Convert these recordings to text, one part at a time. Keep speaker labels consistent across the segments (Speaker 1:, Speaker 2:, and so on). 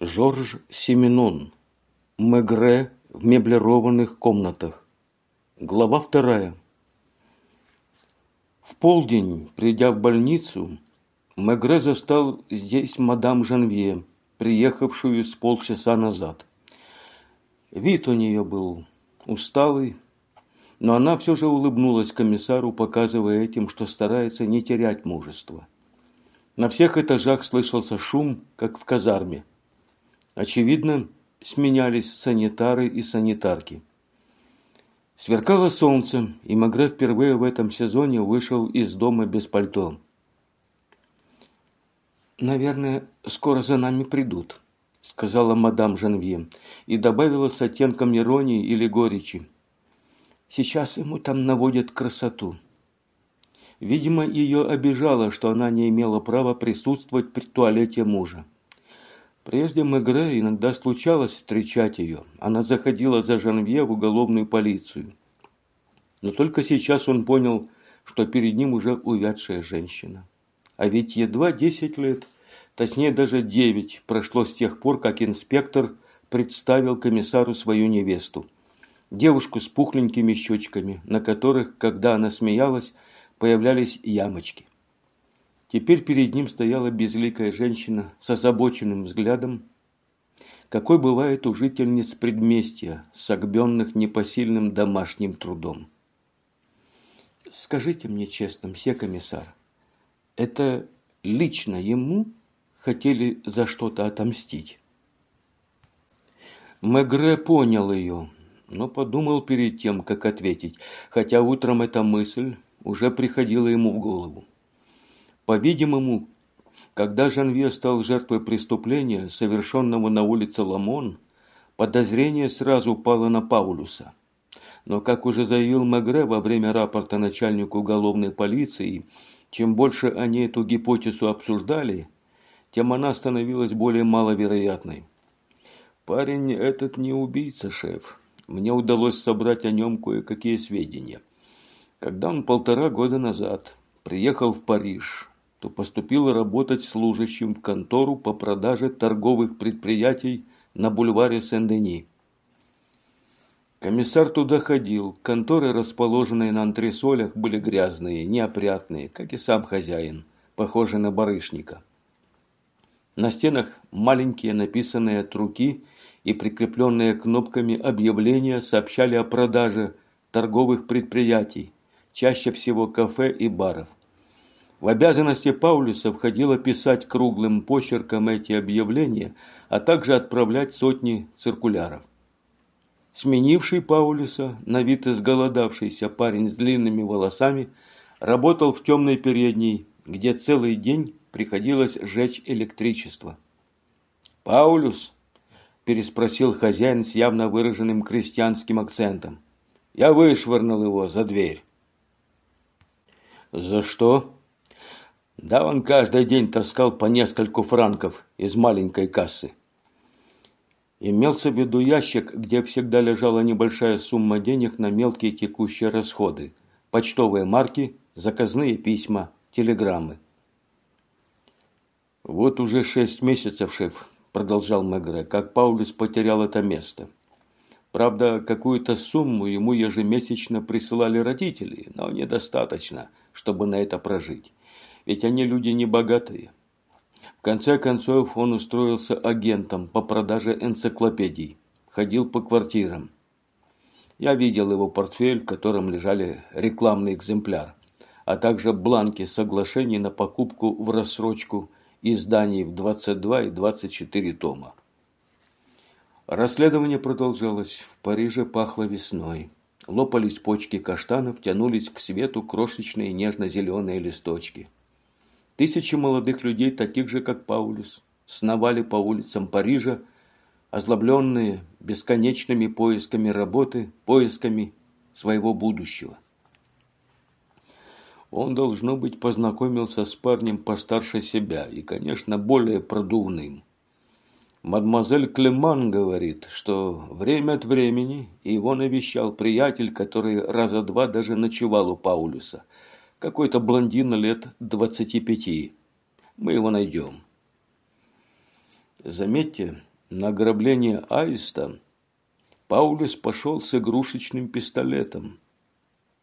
Speaker 1: Жорж Семенон. Мегре в меблированных комнатах. Глава вторая. В полдень, придя в больницу, Мегре застал здесь мадам Жанвье, приехавшую с полчаса назад. Вид у нее был усталый, но она все же улыбнулась комиссару, показывая этим, что старается не терять мужество. На всех этажах слышался шум, как в казарме. Очевидно, сменялись санитары и санитарки. Сверкало солнце, и Магре впервые в этом сезоне вышел из дома без пальто. «Наверное, скоро за нами придут», – сказала мадам Жанвье и добавила с оттенком иронии или горечи. Сейчас ему там наводят красоту. Видимо, ее обижало, что она не имела права присутствовать при туалете мужа. Прежде Мегре иногда случалось встречать ее. Она заходила за Жанвье в уголовную полицию. Но только сейчас он понял, что перед ним уже увядшая женщина. А ведь едва десять лет, точнее даже девять, прошло с тех пор, как инспектор представил комиссару свою невесту – девушку с пухленькими щечками, на которых, когда она смеялась, появлялись ямочки. Теперь перед ним стояла безликая женщина с озабоченным взглядом, какой бывает у жительниц предместья, согбенных непосильным домашним трудом. Скажите мне честно, мсье комиссар, это лично ему хотели за что-то отомстить? Мегре понял ее, но подумал перед тем, как ответить, хотя утром эта мысль уже приходила ему в голову. По-видимому, когда Жанвье стал жертвой преступления, совершенного на улице Ламон, подозрение сразу упало на Паулюса. Но, как уже заявил Мегре во время рапорта начальнику уголовной полиции, чем больше они эту гипотезу обсуждали, тем она становилась более маловероятной. «Парень этот не убийца, шеф мне удалось собрать о нем кое-какие сведения. Когда он полтора года назад приехал в Париж, то поступил работать служащим в контору по продаже торговых предприятий на бульваре Сен-Дени. Комиссар туда ходил, конторы, расположенные на антресолях, были грязные, неопрятные, как и сам хозяин, похожий на барышника. На стенах маленькие написанные от руки – и прикрепленные кнопками объявления сообщали о продаже торговых предприятий, чаще всего кафе и баров. В обязанности Паулюса входило писать круглым почерком эти объявления, а также отправлять сотни циркуляров. Сменивший Паулюса, на вид изголодавшийся парень с длинными волосами, работал в темной передней, где целый день приходилось жечь электричество. «Паулюс», переспросил хозяин с явно выраженным крестьянским акцентом. Я вышвырнул его за дверь. За что? Да он каждый день таскал по нескольку франков из маленькой кассы. Имелся в виду ящик, где всегда лежала небольшая сумма денег на мелкие текущие расходы, почтовые марки, заказные письма, телеграммы. Вот уже шесть месяцев, шеф, продолжал Мегре, как Паулюс потерял это место. Правда, какую-то сумму ему ежемесячно присылали родители, но недостаточно, чтобы на это прожить. Ведь они люди небогатые. В конце концов, он устроился агентом по продаже энциклопедий. Ходил по квартирам. Я видел его портфель, в котором лежали рекламный экземпляр, а также бланки соглашений на покупку в рассрочку изданий в 22 и 24 тома. Расследование продолжалось. В Париже пахло весной. Лопались почки каштанов, тянулись к свету крошечные нежно-зеленые листочки. Тысячи молодых людей, таких же, как Паулюс, сновали по улицам Парижа, озлобленные бесконечными поисками работы, поисками своего будущего. Он, должно быть, познакомился с парнем постарше себя и, конечно, более продувным. Мадемуазель Клеман говорит, что время от времени его навещал приятель, который раза два даже ночевал у Паулюса. Какой-то блондин лет двадцати пяти. Мы его найдем. Заметьте, На ограбление Аиста Паулюс пошел с игрушечным пистолетом.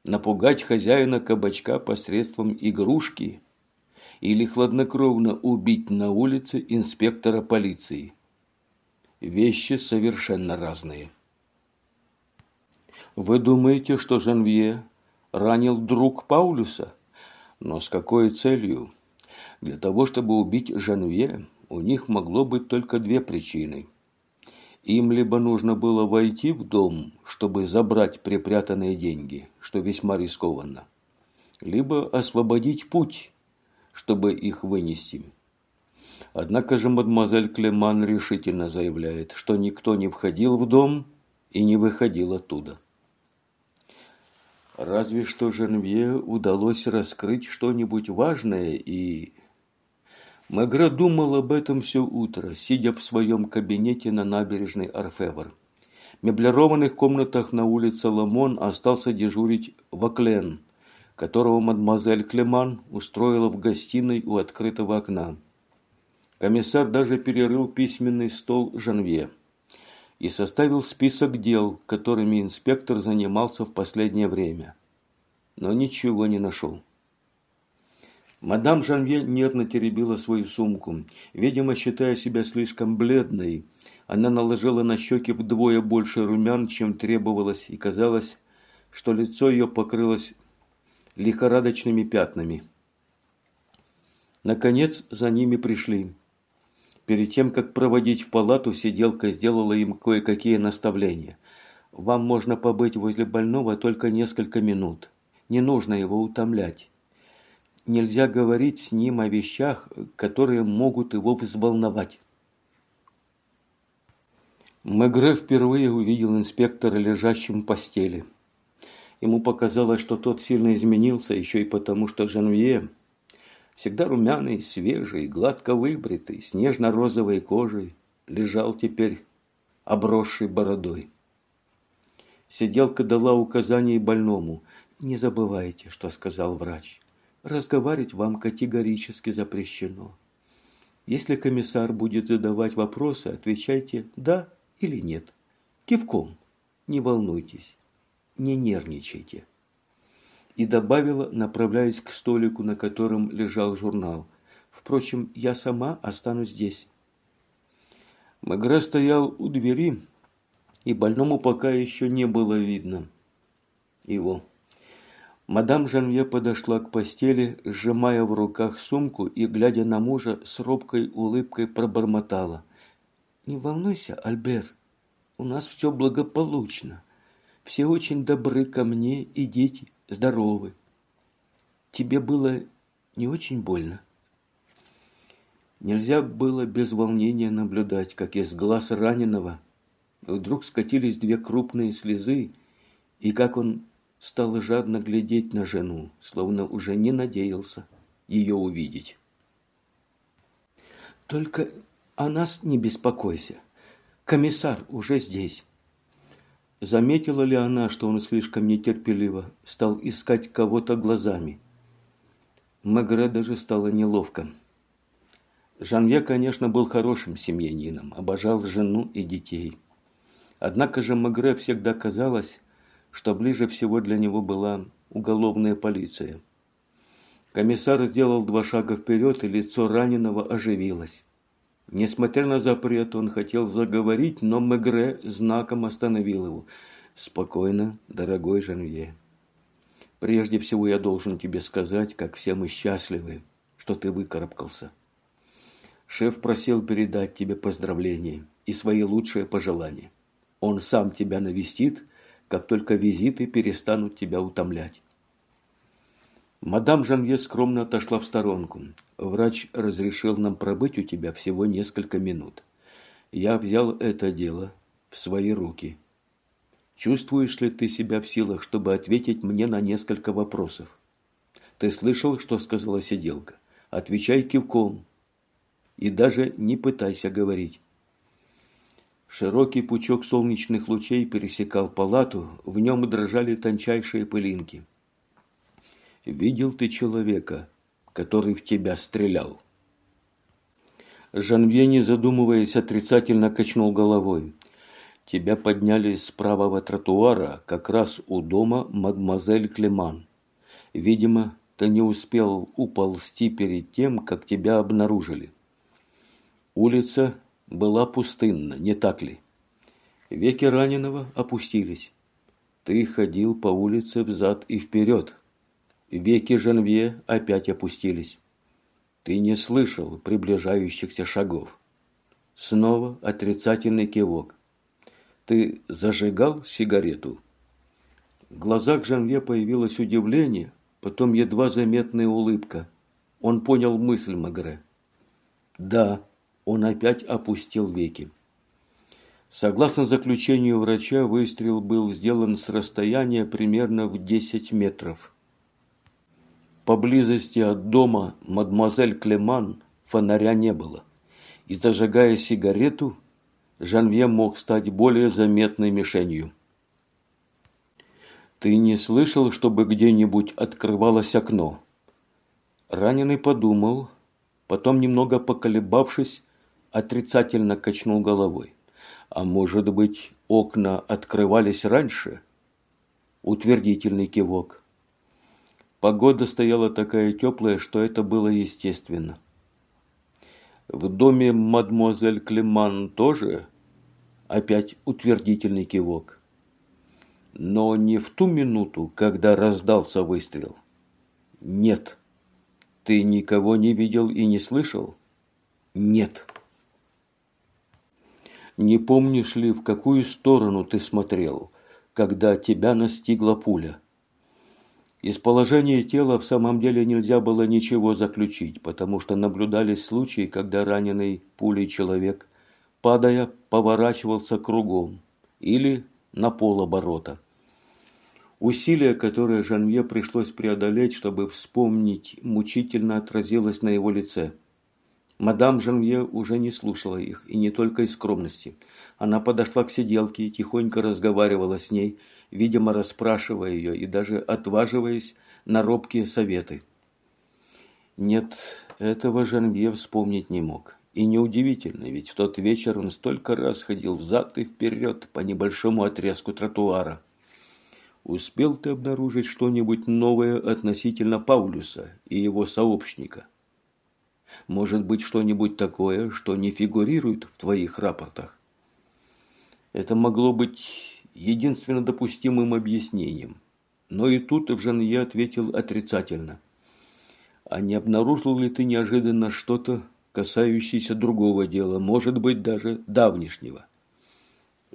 Speaker 1: Напугать хозяина кабачка посредством игрушки или хладнокровно убить на улице инспектора полиции. Вещи совершенно разные. Вы думаете, что Жанвье ранил друг Паулюса? Но с какой целью? Для того, чтобы убить Жанвье, у них могло быть только две причины. Им либо нужно было войти в дом, чтобы забрать припрятанные деньги, что весьма рискованно, либо освободить путь, чтобы их вынести. Однако же мадемуазель Клеман решительно заявляет, что никто не входил в дом и не выходил оттуда. Разве что Женвье удалось раскрыть что-нибудь важное и... Мегре думал об этом все утро, сидя в своем кабинете на набережной Арфевр. В меблированных комнатах на улице Ламон остался дежурить Ваклен, которого мадемуазель Клеман устроила в гостиной у открытого окна. Комиссар даже перерыл письменный стол Жанвье и составил список дел, которыми инспектор занимался в последнее время. Но ничего не нашел. Мадам Жанвье нервно теребила свою сумку. Видимо, считая себя слишком бледной, она наложила на щеки вдвое больше румян, чем требовалось, и казалось, что лицо ее покрылось лихорадочными пятнами. Наконец за ними пришли. Перед тем, как проводить в палату, сиделка сделала им кое-какие наставления. «Вам можно побыть возле больного только несколько минут. Не нужно его утомлять. Нельзя говорить с ним о вещах, которые могут его взволновать». Мегре впервые увидел инспектора лежащим в постели. Ему показалось, что тот сильно изменился, еще и потому, что Жанвье всегда румяный, свежий, гладко выбритый, с нежно-розовой кожей, лежал теперь обросший бородой. Сиделка дала указание больному. «Не забывайте, что сказал врач. Разговаривать вам категорически запрещено. Если комиссар будет задавать вопросы, отвечайте «да» или «нет». Кивком. Не волнуйтесь. Не нервничайте и добавила, направляясь к столику, на котором лежал журнал. «Впрочем, я сама останусь здесь». Мегре стоял у двери, и больному пока еще не было видно его. Мадам Жанве подошла к постели, сжимая в руках сумку и, глядя на мужа, с робкой улыбкой пробормотала. «Не волнуйся, Альбер, у нас все благополучно. Все очень добры ко мне и дети здоровы. Тебе было не очень больно? Нельзя было без волнения наблюдать, как из глаз раненого вдруг скатились две крупные слезы, и как он стал жадно глядеть на жену, словно уже не надеялся ее увидеть. «Только о нас не беспокойся. Комиссар уже здесь. Заметила ли она, что он слишком нетерпеливо стал искать кого-то глазами? Мегре даже стало неловко. Жанье, конечно, был хорошим семьянином, обожал жену и детей. Однако же Мегре всегда казалось, что ближе всего для него была уголовная полиция. Комиссар сделал два шага вперед, и лицо раненого оживилось. Несмотря на запрет, он хотел заговорить, но Мегре знаком остановил его. «Спокойно, дорогой Жанвье. Прежде всего я должен тебе сказать, как все мы счастливы, что ты выкарабкался. Шеф просил передать тебе поздравления и свои лучшие пожелания. Он сам тебя навестит, как только визиты перестанут тебя утомлять. Мадам Жанвье скромно отошла в сторонку. Врач разрешил нам пробыть у тебя всего несколько минут. Я взял это дело в свои руки. Чувствуешь ли ты себя в силах, чтобы ответить мне на несколько вопросов? Ты слышал, что сказала сиделка? Отвечай кивком. И даже не пытайся говорить. Широкий пучок солнечных лучей пересекал палату, в нем дрожали тончайшие пылинки видел ты человека, который в тебя стрелял?» Жанвье, не задумываясь, отрицательно качнул головой. Тебя подняли с правого тротуара, как раз у дома мадемуазель Клеман. Видимо, ты не успел уползти перед тем, как тебя обнаружили. Улица была пустынна, не так ли? Веки раненого опустились. Ты ходил по улице взад и вперед. Веки Жанвье опять опустились. Ты не слышал приближающихся шагов. Снова отрицательный кивок. Ты зажигал сигарету? В глазах Жанве появилось удивление, потом едва заметная улыбка. Он понял мысль Магре. Да, он опять опустил веки. Согласно заключению врача, выстрел был сделан с расстояния примерно в 10 метров. Поблизости от дома мадемуазель Клеман фонаря не было. И зажигая сигарету, Жанвье мог стать более заметной мишенью. «Ты не слышал, чтобы где-нибудь открывалось окно?» Раненый подумал, потом, немного поколебавшись, отрицательно качнул головой. «А может быть, окна открывались раньше?» Утвердительный кивок. Погода стояла такая теплая, что это было естественно. В доме мадемуазель Клеман тоже опять утвердительный кивок. Но не в ту минуту, когда раздался выстрел. Нет. Ты никого не видел и не слышал? Нет. Не помнишь ли, в какую сторону ты смотрел, когда тебя настигла пуля? Из положения тела в самом деле нельзя было ничего заключить, потому что наблюдались случаи, когда раненый пулей человек, падая, поворачивался кругом или на полоборота. Усилие, которое Жанве пришлось преодолеть, чтобы вспомнить, мучительно отразилось на его лице – Мадам Жанвье уже не слушала их, и не только из скромности. Она подошла к сиделке и тихонько разговаривала с ней, видимо, расспрашивая ее и даже отваживаясь на робкие советы. Нет, этого Жанвье вспомнить не мог. И неудивительно, ведь в тот вечер он столько раз ходил взад и вперед по небольшому отрезку тротуара. Успел ты обнаружить что-нибудь новое относительно Паулюса и его сообщника? Может быть что-нибудь такое, что не фигурирует в твоих рапортах? Это могло быть единственно допустимым объяснением. Но и тут Жанье ответил отрицательно. А не обнаружил ли ты неожиданно что-то, касающееся другого дела, может быть, даже давнишнего?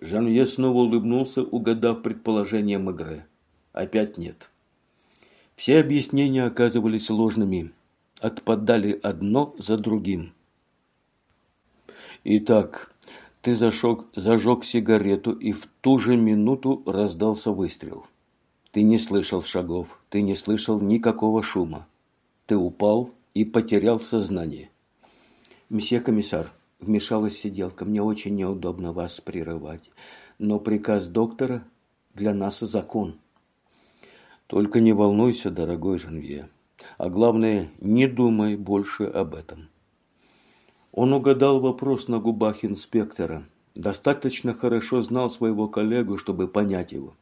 Speaker 1: Жанье снова улыбнулся, угадав предположение Мегре. Опять нет. Все объяснения оказывались ложными отпадали одно за другим. Итак, ты зажег, зажег сигарету, и в ту же минуту раздался выстрел. Ты не слышал шагов, ты не слышал никакого шума. Ты упал и потерял сознание. Мсье комиссар, вмешалась сиделка, мне очень неудобно вас прерывать, но приказ доктора для нас закон. Только не волнуйся, дорогой Жанвье. А главное, не думай больше об этом. Он угадал вопрос на губах инспектора. Достаточно хорошо знал своего коллегу, чтобы понять его.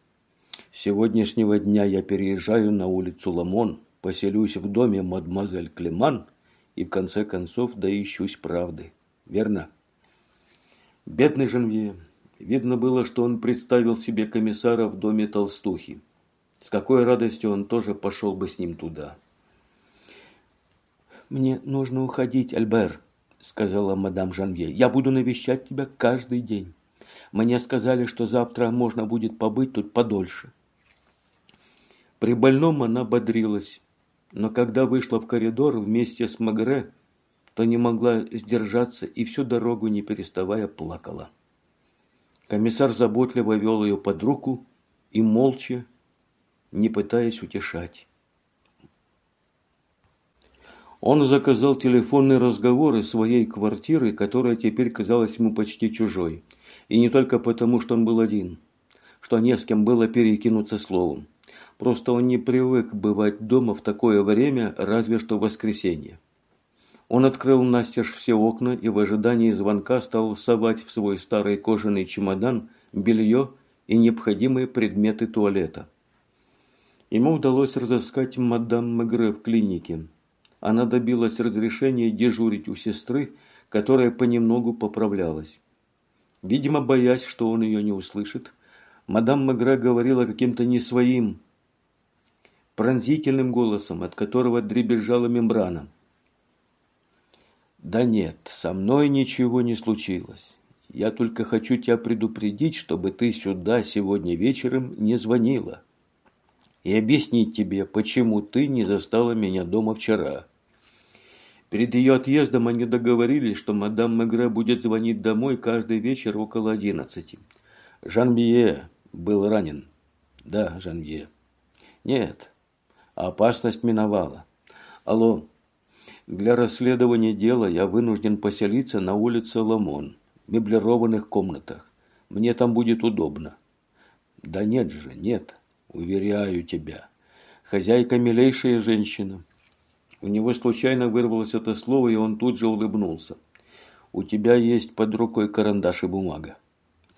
Speaker 1: С сегодняшнего дня я переезжаю на улицу Ламон, поселюсь в доме мадемуазель Клеман и в конце концов доищусь правды. Верно? Бедный Жанвье. Видно было, что он представил себе комиссара в доме толстухи. С какой радостью он тоже пошел бы с ним туда. «Мне нужно уходить, Альбер», – сказала мадам Жанвье. «Я буду навещать тебя каждый день. Мне сказали, что завтра можно будет побыть тут подольше». При больном она бодрилась, но когда вышла в коридор вместе с Магре, то не могла сдержаться и всю дорогу, не переставая, плакала. Комиссар заботливо вел ее под руку и молча, не пытаясь утешать. Он заказал телефонный разговор из своей квартиры, которая теперь казалась ему почти чужой. И не только потому, что он был один, что не с кем было перекинуться словом. Просто он не привык бывать дома в такое время, разве что в воскресенье. Он открыл настежь все окна и в ожидании звонка стал совать в свой старый кожаный чемодан белье и необходимые предметы туалета. Ему удалось разыскать мадам Мегре в клинике. Она добилась разрешения дежурить у сестры, которая понемногу поправлялась. Видимо, боясь, что он ее не услышит, мадам Мегре говорила каким-то не своим, пронзительным голосом, от которого дребезжала мембрана. «Да нет, со мной ничего не случилось. Я только хочу тебя предупредить, чтобы ты сюда сегодня вечером не звонила. И объяснить тебе, почему ты не застала меня дома вчера». Перед ее отъездом они договорились, что мадам Мегре будет звонить домой каждый вечер около одиннадцати. Жанвье был ранен. Да, Жанвье. Нет, опасность миновала. Алло, для расследования дела я вынужден поселиться на улице Ламон, в меблированных комнатах. Мне там будет удобно. Да нет же, нет, уверяю тебя. Хозяйка милейшая женщина. У него случайно вырвалось это слово, и он тут же улыбнулся. У тебя есть под рукой карандаш и бумага.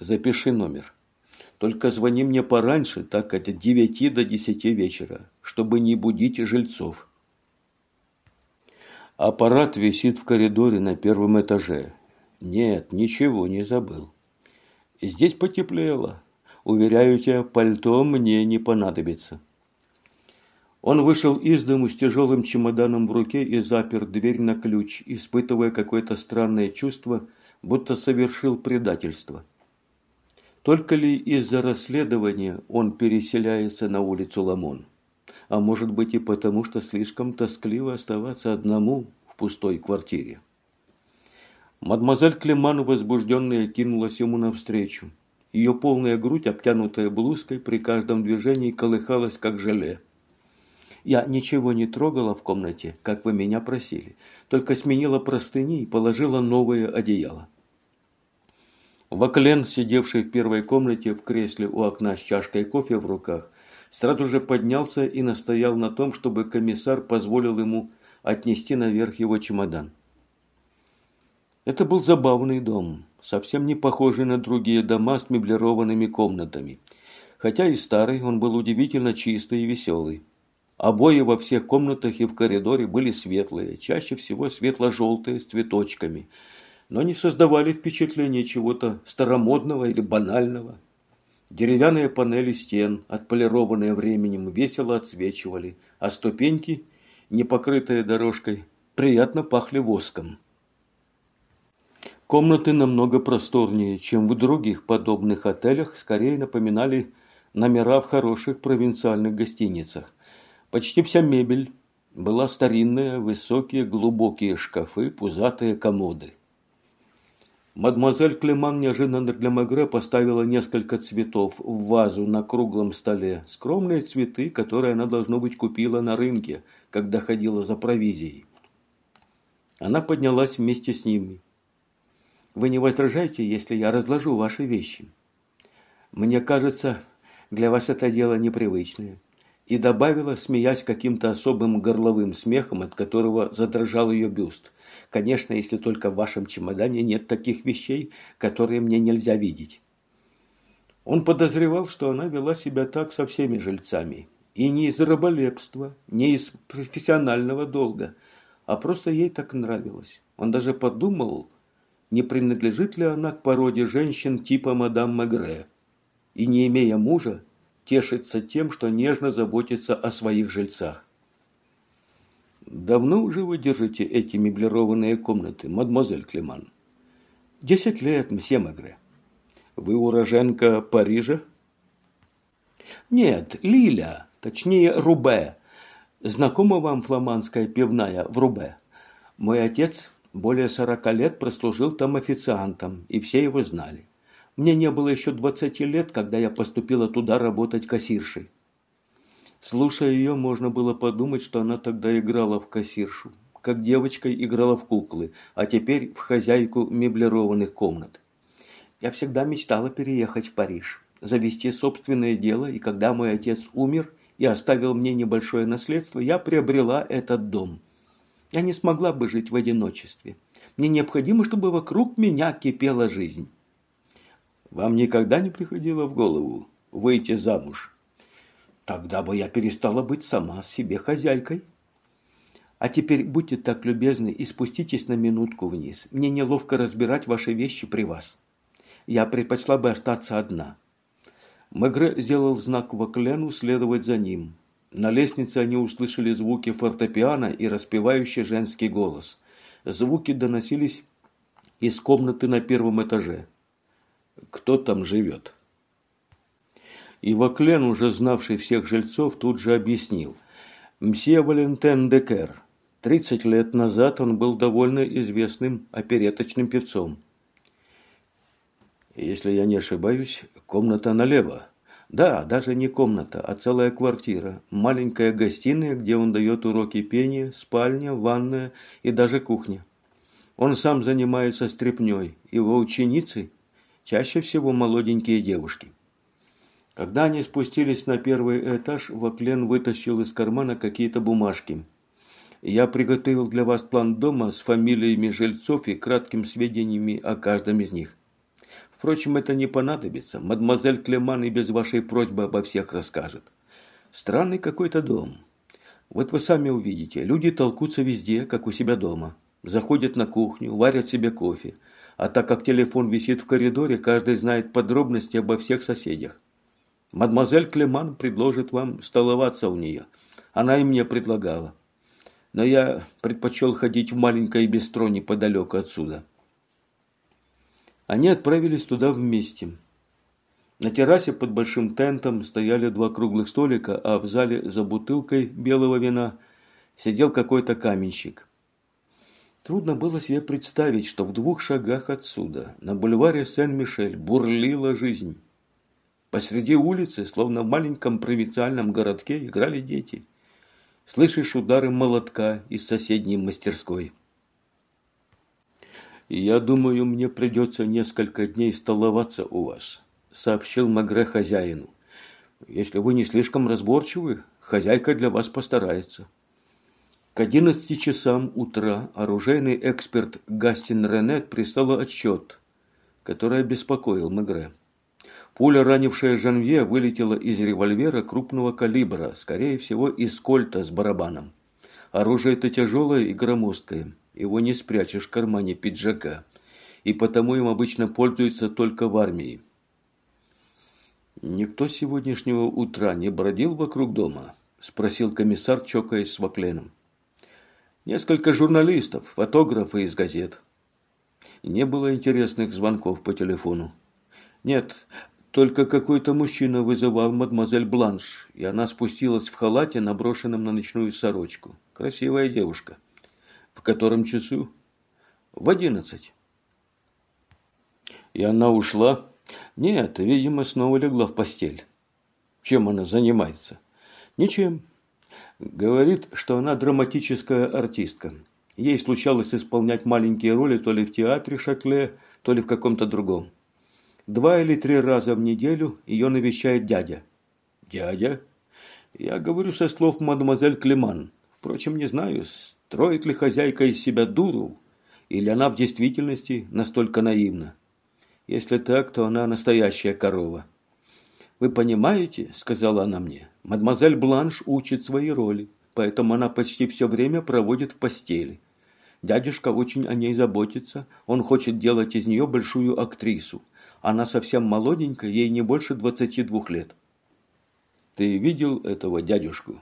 Speaker 1: Запиши номер. Только звони мне пораньше, так от девяти до десяти вечера, чтобы не будить жильцов. Аппарат висит в коридоре на первом этаже. Нет, ничего не забыл. Здесь потеплело. Уверяю тебя, пальто мне не понадобится. Он вышел из дому с тяжелым чемоданом в руке и запер дверь на ключ, испытывая какое-то странное чувство, будто совершил предательство. Только ли из-за расследования он переселяется на улицу Ламон? а может быть и потому, что слишком тоскливо оставаться одному в пустой квартире. Мадемуазель Клеман, возбужденная, кинулась ему навстречу. Ее полная грудь, обтянутая блузкой, при каждом движении колыхалась, как желе. Я ничего не трогала в комнате, как вы меня просили, только сменила простыни и положила новое одеяло. Ваклен, сидевший в первой комнате в кресле у окна с чашкой кофе в руках, сразу же поднялся и настоял на том, чтобы комиссар позволил ему отнести наверх его чемодан. Это был забавный дом, совсем не похожий на другие дома с меблированными комнатами. Хотя и старый, он был удивительно чистый и веселый. Обои во всех комнатах и в коридоре были светлые, чаще всего светло-желтые с цветочками, но не создавали впечатления чего-то старомодного или банального. Деревянные панели стен, отполированные временем, весело отсвечивали, а ступеньки, не покрытые дорожкой, приятно пахли воском. Комнаты намного просторнее, чем в других подобных отелях, скорее напоминали номера в хороших провинциальных гостиницах. Почти вся мебель была старинная, высокие глубокие шкафы, пузатые комоды. Мадемуазель Клеман неожиданно для Магре поставила несколько цветов в вазу на круглом столе. Скромные цветы, которые она, должно быть, купила на рынке, когда ходила за провизией. Она поднялась вместе с ними. «Вы не возражаете, если я разложу ваши вещи? Мне кажется, для вас это дело непривычное и добавила, смеясь каким-то особым горловым смехом, от которого задрожал ее бюст. «Конечно, если только в вашем чемодане нет таких вещей, которые мне нельзя видеть». Он подозревал, что она вела себя так со всеми жильцами. И не из раболепства, не из профессионального долга, а просто ей так нравилось. Он даже подумал, не принадлежит ли она к породе женщин типа мадам Мегре. И не имея мужа, тешится тем, что нежно заботится о своих жильцах. Давно уже вы держите эти меблированные комнаты, мадемуазель Клеман? Десять лет, мсье Магре. Вы уроженка Парижа? Нет, Лиля, точнее Рубе. Знакома вам фламандская пивная в Рубе? Мой отец более сорока лет прослужил там официантом, и все его знали. Мне не было еще двадцати лет, когда я поступила туда работать кассиршей. Слушая ее, можно было подумать, что она тогда играла в кассиршу, как девочкой играла в куклы, а теперь в хозяйку меблированных комнат. Я всегда мечтала переехать в Париж, завести собственное дело, и когда мой отец умер и оставил мне небольшое наследство, я приобрела этот дом. Я не смогла бы жить в одиночестве. Мне необходимо, чтобы вокруг меня кипела жизнь. Вам никогда не приходило в голову выйти замуж? Тогда бы я перестала быть сама себе хозяйкой. А теперь будьте так любезны и спуститесь на минутку вниз. Мне неловко разбирать ваши вещи при вас. Я предпочла бы остаться одна. Мегре сделал знак Ваклену следовать за ним. На лестнице они услышали звуки фортепиано и распевающий женский голос. Звуки доносились из комнаты на первом этаже. Кто там живет? И Ваклен, уже знавший всех жильцов, тут же объяснил. Мсье Валентен Декер. Тридцать лет назад он был довольно известным опереточным певцом. Если я не ошибаюсь, комната налево. Да, даже не комната, а целая квартира. Маленькая гостиная, где он дает уроки пения, спальня, ванная и даже кухня. Он сам занимается стряпнёй. Его ученицы чаще всего молоденькие девушки. Когда они спустились на первый этаж, Ваклен вытащил из кармана какие-то бумажки. Я приготовил для вас план дома с фамилиями жильцов и краткими сведениями о каждом из них. Впрочем, это не понадобится. Мадемуазель Клеман и без вашей просьбы обо всех расскажет. Странный какой-то дом. Вот вы сами увидите. Люди толкутся везде, как у себя дома. Заходят на кухню, варят себе кофе. А так как телефон висит в коридоре, каждый знает подробности обо всех соседях. Мадемуазель Клеман предложит вам столоваться у нее. Она и мне предлагала. Но я предпочел ходить в маленькое бистро неподалеку отсюда. Они отправились туда вместе. На террасе под большим тентом стояли два круглых столика, а в зале за бутылкой белого вина сидел какой-то каменщик. Трудно было себе представить, что в двух шагах отсюда, на бульваре Сен-Мишель, бурлила жизнь. Посреди улицы, словно в маленьком провинциальном городке, играли дети. Слышишь удары молотка из соседней мастерской. «Я думаю, мне придется несколько дней столоваться у вас», – сообщил Магре хозяину. «Если вы не слишком разборчивы, хозяйка для вас постарается». К одиннадцати часам утра оружейный эксперт Гастин Ренет прислал отчет, который обеспокоил Мегре. Пуля, ранившая Жанвье, вылетела из револьвера крупного калибра, скорее всего, из кольта с барабаном. Оружие это тяжелое и громоздкое его не спрячешь в кармане пиджака, и потому им обычно пользуются только в армии. «Никто с сегодняшнего утра не бродил вокруг дома?» – спросил комиссар, чокаясь с Вакленом. «Несколько журналистов, фотографы из газет. Не было интересных звонков по телефону. Нет, только какой-то мужчина вызывал мадемуазель Бланш, и она спустилась в халате, наброшенном на ночную сорочку. Красивая девушка». В котором часу? В одиннадцать. И она ушла? Нет, видимо, снова легла в постель. Чем она занимается? Ничем. Говорит, что она драматическая артистка. Ей случалось исполнять маленькие роли то ли в театре Шатле, то ли в каком-то другом. Два или три раза в неделю ее навещает дядя. Дядя? Я говорю со слов мадемуазель Клеман. Впрочем, не знаю, Строит ли хозяйка из себя дуру, или она в действительности настолько наивна? Если так, то она настоящая корова. «Вы понимаете, — сказала она мне, — мадемуазель Бланш учит свои роли, поэтому она почти все время проводит в постели. Дядюшка очень о ней заботится, он хочет делать из нее большую актрису. Она совсем молоденькая, ей не больше двадцати двух лет». «Ты видел этого дядюшку?»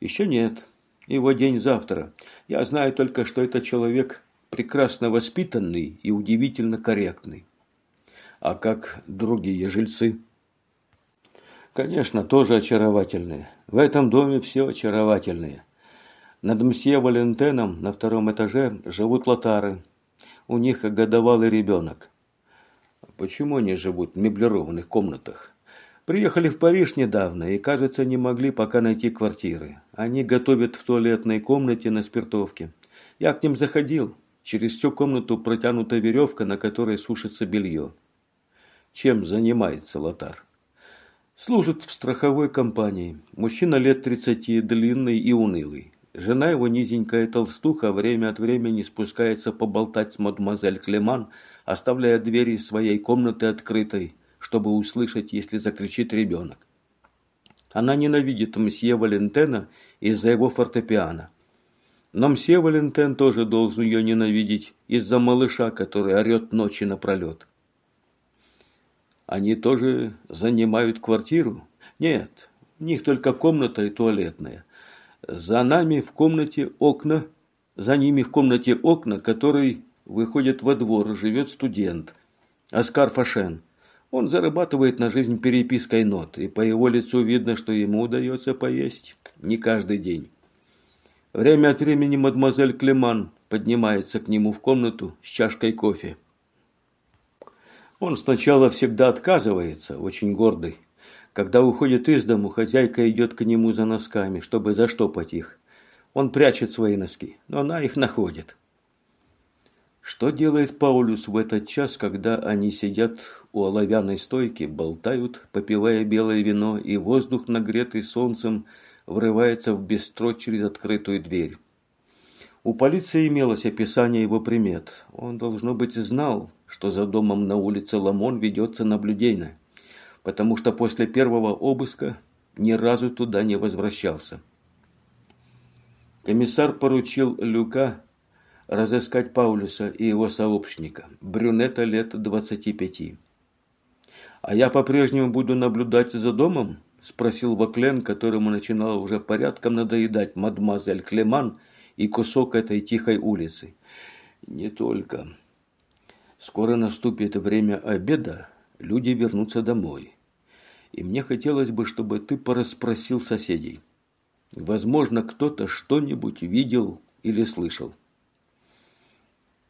Speaker 1: «Еще нет. Его день завтра. Я знаю только, что это человек прекрасно воспитанный и удивительно корректный. А как другие жильцы? Конечно, тоже очаровательные. В этом доме все очаровательные. Над мсье Валентеном на втором этаже живут лотары. У них годовалый ребенок. Почему они живут в меблированных комнатах? Приехали в Париж недавно и, кажется, не могли пока найти квартиры. Они готовят в туалетной комнате на спиртовке. Я к ним заходил. Через всю комнату протянута веревка, на которой сушится белье. Чем занимается Лотар? Служит в страховой компании. Мужчина лет 30, длинный и унылый. Жена его, низенькая толстуха, время от времени спускается поболтать с мадемуазель Клеман, оставляя двери своей комнаты открытой, чтобы услышать, если закричит ребенок. Она ненавидит мсье Валентена из-за его фортепиано. Но мсье Валентен тоже должен ее ненавидеть из-за малыша, который орет ночи напролет. Они тоже занимают квартиру? Нет, у них только комната и туалетная. За нами в комнате окна, за ними в комнате окна, который выходит во двор, живет студент. Оскар Фашен. Он зарабатывает на жизнь перепиской нот, и по его лицу видно, что ему удается поесть не каждый день. Время от времени мадемуазель Клеман поднимается к нему в комнату с чашкой кофе. Он сначала всегда отказывается, очень гордый. Когда уходит из дому, хозяйка идет к нему за носками, чтобы заштопать их. Он прячет свои носки, но она их находит. Что делает Паулюс в этот час, когда они сидят у оловянной стойки, болтают, попивая белое вино, и воздух, нагретый солнцем, врывается в бистро через открытую дверь? У полиции имелось описание его примет. Он, должно быть, знал, что за домом на улице Ламон ведется наблюдение потому что после первого обыска ни разу туда не возвращался. Комиссар поручил Люка разыскать Паулюса и его сообщника, брюнета лет 25. «А я по-прежнему буду наблюдать за домом?» – спросил Ваклен, которому начинало уже порядком надоедать мадемуазель Клеман и кусок этой тихой улицы. «Не только. Скоро наступит время обеда, люди вернутся домой и мне хотелось бы, чтобы ты порасспросил соседей. Возможно, кто-то что-нибудь видел или слышал.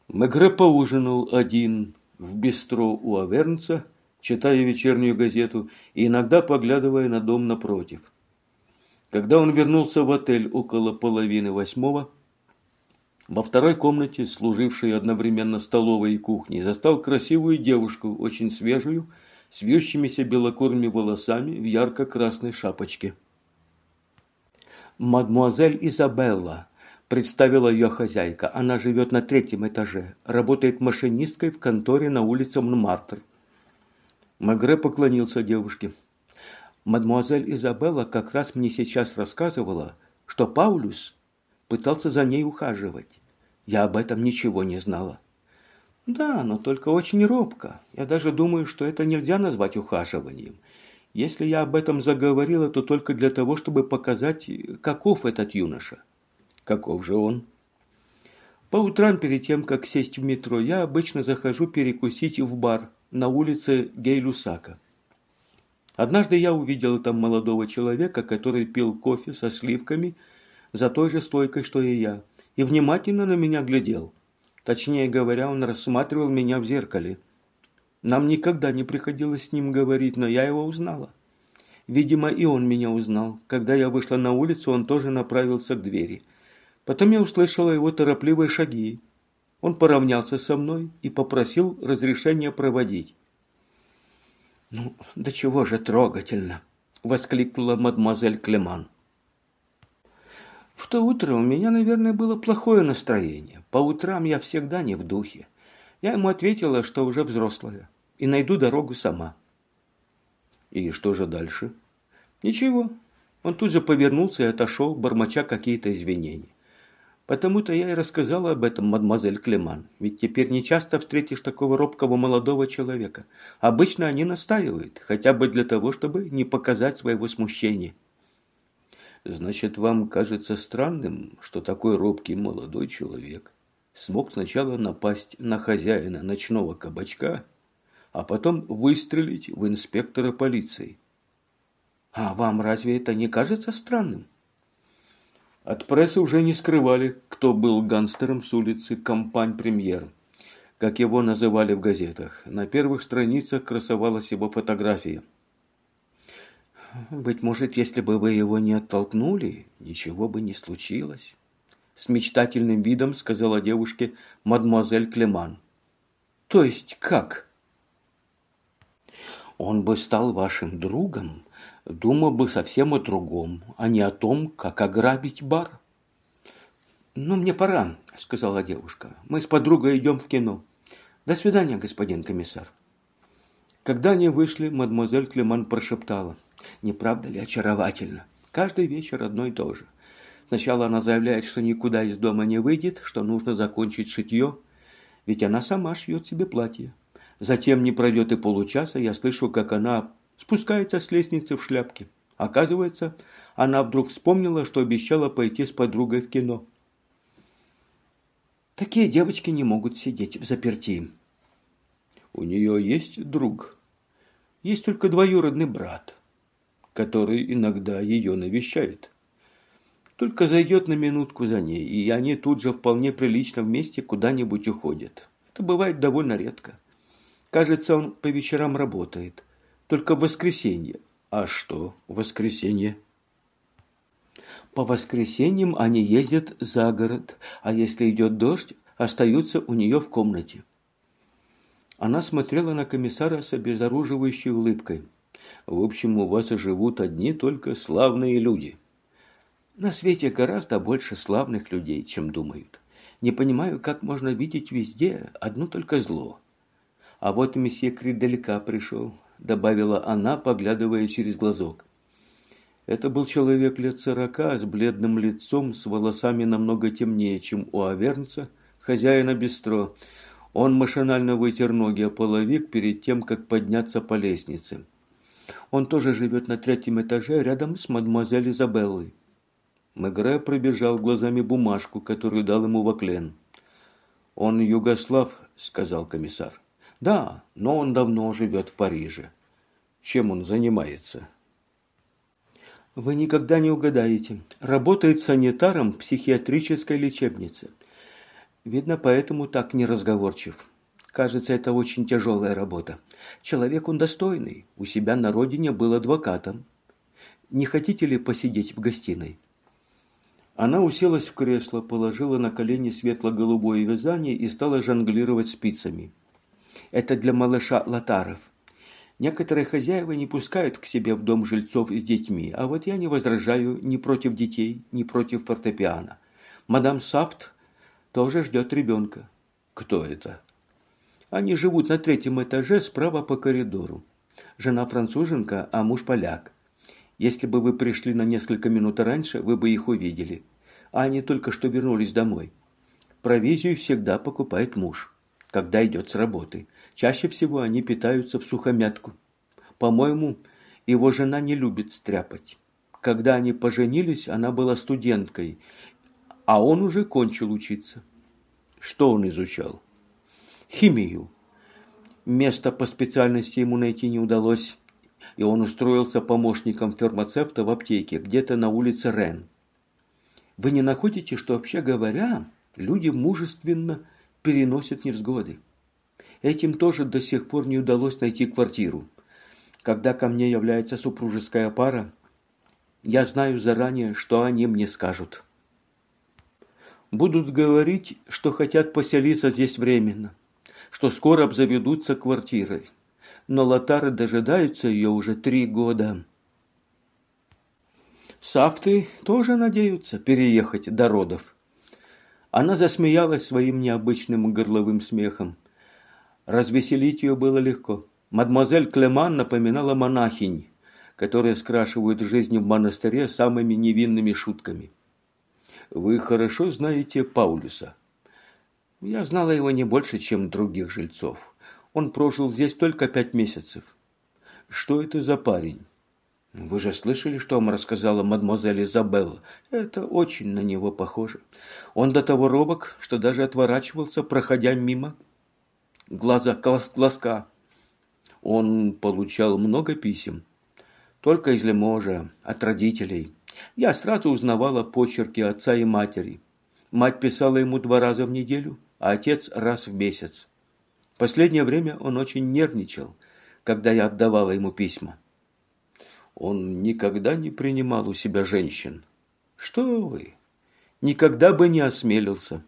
Speaker 1: Мегре поужинал один в бистро у Авернца, читая вечернюю газету и иногда поглядывая на дом напротив. Когда он вернулся в отель около половины восьмого, во второй комнате, служившей одновременно столовой и кухней, застал красивую девушку, очень свежую, с вьющимися белокурыми волосами в ярко-красной шапочке. «Мадмуазель Изабелла», – представила ее хозяйка. «Она живет на третьем этаже, работает машинисткой в конторе на улице Монмартр». Магре поклонился девушке. «Мадмуазель Изабелла как раз мне сейчас рассказывала, что Паулюс пытался за ней ухаживать. Я об этом ничего не знала. Да, но только очень робко. Я даже думаю, что это нельзя назвать ухаживанием. Если я об этом заговорила, то только для того, чтобы показать, каков этот юноша. Каков же он? По утрам, перед тем, как сесть в метро, я обычно захожу перекусить в бар на улице Гейлюсака. Однажды я увидела там молодого человека, который пил кофе со сливками за той же стойкой, что и я, и внимательно на меня глядел – Точнее говоря, он рассматривал меня в зеркале. Нам никогда не приходилось с ним говорить, но я его узнала. Видимо, и он меня узнал. Когда я вышла на улицу, он тоже направился к двери. Потом я услышала его торопливые шаги. Он поравнялся со мной и попросил разрешения проводить. «Ну, да чего же трогательно!» – воскликнула мадемуазель Клеман. В то утро у меня, наверное, было плохое настроение. По утрам я всегда не в духе. Я ему ответила, что уже взрослая, и найду дорогу сама. И что же дальше? Ничего. Он тут же повернулся и отошел, бормоча какие-то извинения. Потому-то я и рассказала об этом мадемуазель Клеман. Ведь теперь не часто встретишь такого робкого молодого человека. Обычно они настаивают, хотя бы для того, чтобы не показать своего смущения. Значит, вам кажется странным, что такой робкий молодой человек смог сначала напасть на хозяина ночного кабачка, а потом выстрелить в инспектора полиции. А вам разве это не кажется странным? От прессы уже не скрывали, кто был гангстером с улицы Компань-Премьер, как его называли в газетах. На первых страницах красовалась его фотография – быть может, если бы вы его не оттолкнули, ничего бы не случилось. С мечтательным видом сказала девушке мадемуазель Клеман. То есть как? Он бы стал вашим другом, думал бы совсем о другом, а не о том, как ограбить бар. «Ну, мне пора», – сказала девушка. «Мы с подругой идем в кино. До свидания, господин комиссар». Когда они вышли, мадемуазель Клеман прошептала. «Не правда ли очаровательно? Каждый вечер одно и то же. Сначала она заявляет, что никуда из дома не выйдет, что нужно закончить шитье, ведь она сама шьет себе платье. Затем не пройдет и получаса, я слышу, как она спускается с лестницы в шляпке. Оказывается, она вдруг вспомнила, что обещала пойти с подругой в кино. Такие девочки не могут сидеть в заперти. У нее есть друг. Есть только двоюродный брат, который иногда ее навещает. Только зайдет на минутку за ней, и они тут же вполне прилично вместе куда-нибудь уходят. Это бывает довольно редко. Кажется, он по вечерам работает. Только в воскресенье. А что в воскресенье? По воскресеньям они ездят за город, а если идет дождь, остаются у нее в комнате. Она смотрела на комиссара с обезоруживающей улыбкой. В общем, у вас живут одни только славные люди. На свете гораздо больше славных людей, чем думают. Не понимаю, как можно видеть везде одно только зло. А вот месье Криделька пришел, добавила она, поглядывая через глазок. Это был человек лет сорока, с бледным лицом, с волосами намного темнее, чем у Авернца, хозяина бистро. Он машинально вытер ноги о половик перед тем, как подняться по лестнице. Он тоже живет на третьем этаже рядом с мадемуазель Изабеллой. Мегре пробежал глазами бумажку, которую дал ему Ваклен. «Он югослав», — сказал комиссар. «Да, но он давно живет в Париже. Чем он занимается?» «Вы никогда не угадаете. Работает санитаром в психиатрической лечебнице. Видно, поэтому так неразговорчив. Кажется, это очень тяжелая работа. Человек он достойный. У себя на родине был адвокатом. Не хотите ли посидеть в гостиной?» Она уселась в кресло, положила на колени светло-голубое вязание и стала жонглировать спицами. Это для малыша Латаров. Некоторые хозяева не пускают к себе в дом жильцов с детьми, а вот я не возражаю ни против детей, ни против фортепиано. Мадам Сафт тоже ждет ребенка. Кто это? Они живут на третьем этаже справа по коридору. Жена француженка, а муж поляк. Если бы вы пришли на несколько минут раньше, вы бы их увидели. А они только что вернулись домой. Провизию всегда покупает муж, когда идет с работы. Чаще всего они питаются в сухомятку. По-моему, его жена не любит стряпать. Когда они поженились, она была студенткой, а он уже кончил учиться. Что он изучал? Химию. Место по специальности ему найти не удалось и он устроился помощником фармацевта в аптеке где-то на улице Рен. Вы не находите, что, вообще говоря, люди мужественно переносят невзгоды? Этим тоже до сих пор не удалось найти квартиру. Когда ко мне является супружеская пара, я знаю заранее, что они мне скажут. Будут говорить, что хотят поселиться здесь временно, что скоро обзаведутся квартирой но лотары дожидаются ее уже три года. Сафты тоже надеются переехать до родов. Она засмеялась своим необычным горловым смехом. Развеселить ее было легко. Мадемуазель Клеман напоминала монахинь, которые скрашивают жизнь в монастыре самыми невинными шутками. «Вы хорошо знаете Паулюса?» «Я знала его не больше, чем других жильцов. Он прожил здесь только пять месяцев. Что это за парень? Вы же слышали, что вам рассказала мадемуазель Изабелла? Это очень на него похоже. Он до того робок, что даже отворачивался, проходя мимо. Глаза глазка. Он получал много писем. Только из Лиможа, от родителей. Я сразу узнавала почерки отца и матери. Мать писала ему два раза в неделю, а отец раз в месяц. Последнее время он очень нервничал, когда я отдавала ему письма. Он никогда не принимал у себя женщин. Что вы? Никогда бы не осмелился.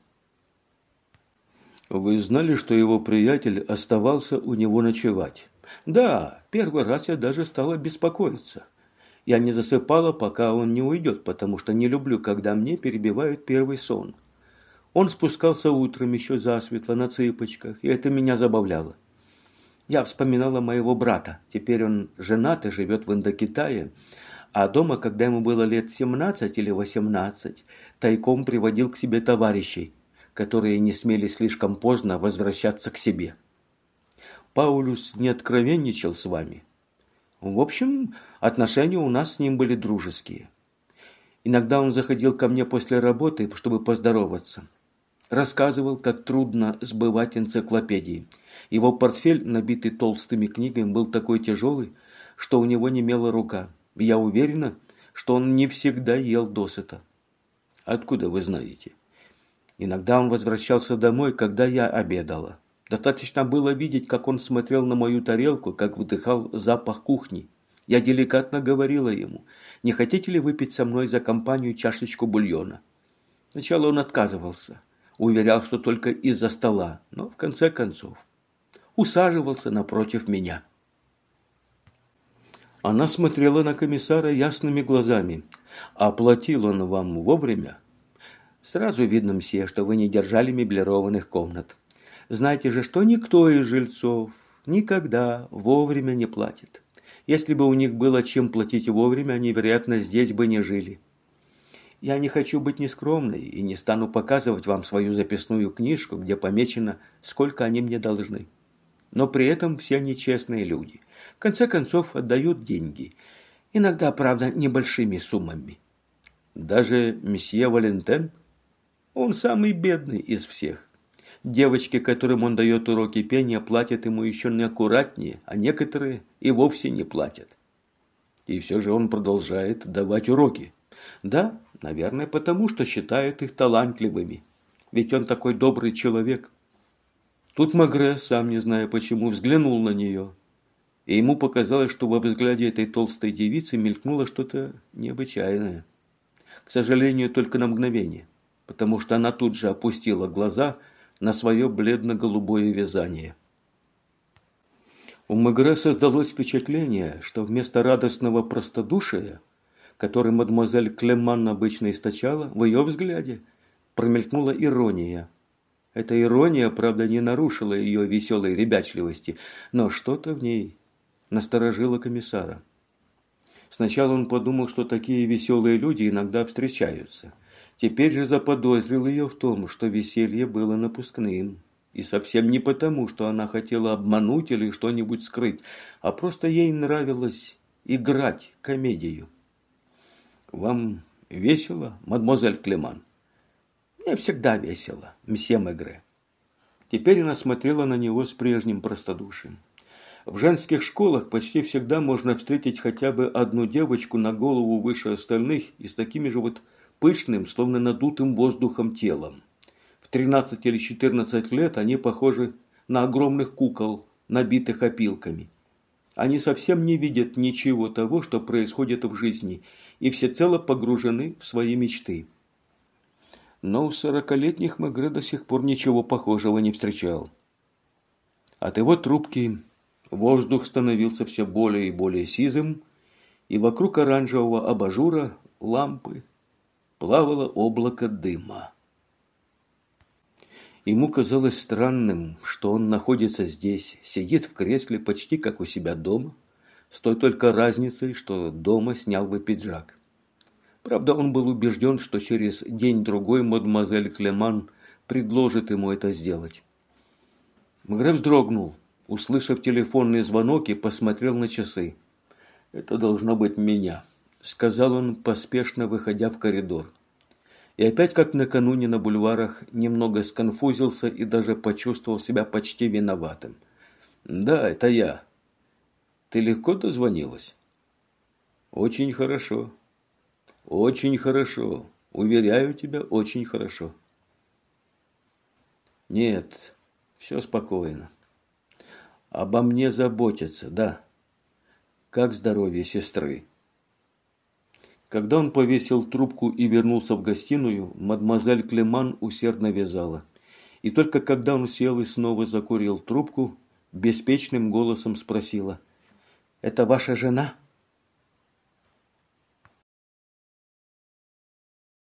Speaker 1: Вы знали, что его приятель оставался у него ночевать? Да, первый раз я даже стала беспокоиться. Я не засыпала, пока он не уйдет, потому что не люблю, когда мне перебивают первый сон. Он спускался утром еще засветло на цыпочках, и это меня забавляло. Я вспоминала моего брата. Теперь он женат и живет в Индокитае. А дома, когда ему было лет 17 или 18, тайком приводил к себе товарищей, которые не смели слишком поздно возвращаться к себе. Паулюс не откровенничал с вами. В общем, отношения у нас с ним были дружеские. Иногда он заходил ко мне после работы, чтобы поздороваться. Рассказывал, как трудно сбывать энциклопедии. Его портфель, набитый толстыми книгами, был такой тяжелый, что у него немела рука. Я уверена, что он не всегда ел досыта. Откуда вы знаете? Иногда он возвращался домой, когда я обедала. Достаточно было видеть, как он смотрел на мою тарелку, как вдыхал запах кухни. Я деликатно говорила ему, не хотите ли выпить со мной за компанию чашечку бульона? Сначала он отказывался, уверял, что только из-за стола, но в конце концов усаживался напротив меня. Она смотрела на комиссара ясными глазами. «Оплатил он вам вовремя?» «Сразу видно, мсье, что вы не держали меблированных комнат. Знаете же, что никто из жильцов никогда вовремя не платит. Если бы у них было чем платить вовремя, они, вероятно, здесь бы не жили. Я не хочу быть нескромной и не стану показывать вам свою записную книжку, где помечено, сколько они мне должны. Но при этом все они честные люди. В конце концов, отдают деньги. Иногда, правда, небольшими суммами. Даже месье Валентен, он самый бедный из всех. Девочки, которым он дает уроки пения, платят ему еще неаккуратнее, а некоторые и вовсе не платят. И все же он продолжает давать уроки. Да, наверное, потому что считает их талантливыми. Ведь он такой добрый человек. Тут Магре, сам не зная почему, взглянул на нее. И ему показалось, что во взгляде этой толстой девицы мелькнуло что-то необычайное. К сожалению, только на мгновение, потому что она тут же опустила глаза на свое бледно-голубое вязание. У Мегре создалось впечатление, что вместо радостного простодушия который мадемуазель Клеман обычно источала, в ее взгляде промелькнула ирония. Эта ирония, правда, не нарушила ее веселой ребячливости, но что-то в ней насторожило комиссара. Сначала он подумал, что такие веселые люди иногда встречаются. Теперь же заподозрил ее в том, что веселье было напускным. И совсем не потому, что она хотела обмануть или что-нибудь скрыть, а просто ей нравилось играть комедию. Вам весело, мадемуазель Клеман? Мне всегда весело, мсье Мегре. Теперь она смотрела на него с прежним простодушием. В женских школах почти всегда можно встретить хотя бы одну девочку на голову выше остальных и с такими же вот пышным, словно надутым воздухом телом. В 13 или 14 лет они похожи на огромных кукол, набитых опилками. Они совсем не видят ничего того, что происходит в жизни, и всецело погружены в свои мечты. Но у сорокалетних Мегре до сих пор ничего похожего не встречал. От его трубки воздух становился все более и более сизым, и вокруг оранжевого абажура лампы плавало облако дыма. Ему казалось странным, что он находится здесь, сидит в кресле почти как у себя дома, с той только разницей, что дома снял бы пиджак. Правда, он был убежден, что через день-другой мадемуазель Клеман предложит ему это сделать. Мгре вздрогнул, услышав телефонный звонок и посмотрел на часы. «Это должно быть меня», – сказал он, поспешно выходя в коридор. И опять, как накануне на бульварах, немного сконфузился и даже почувствовал себя почти виноватым. «Да, это я. Ты легко дозвонилась?» «Очень хорошо. Очень хорошо. Уверяю тебя, очень хорошо». «Нет, все спокойно. Обо мне заботятся, да. Как здоровье сестры?» Когда он повесил трубку и вернулся в гостиную, мадемуазель Клеман усердно вязала. И только когда он сел и снова закурил трубку, беспечным голосом спросила. «Это ваша жена?»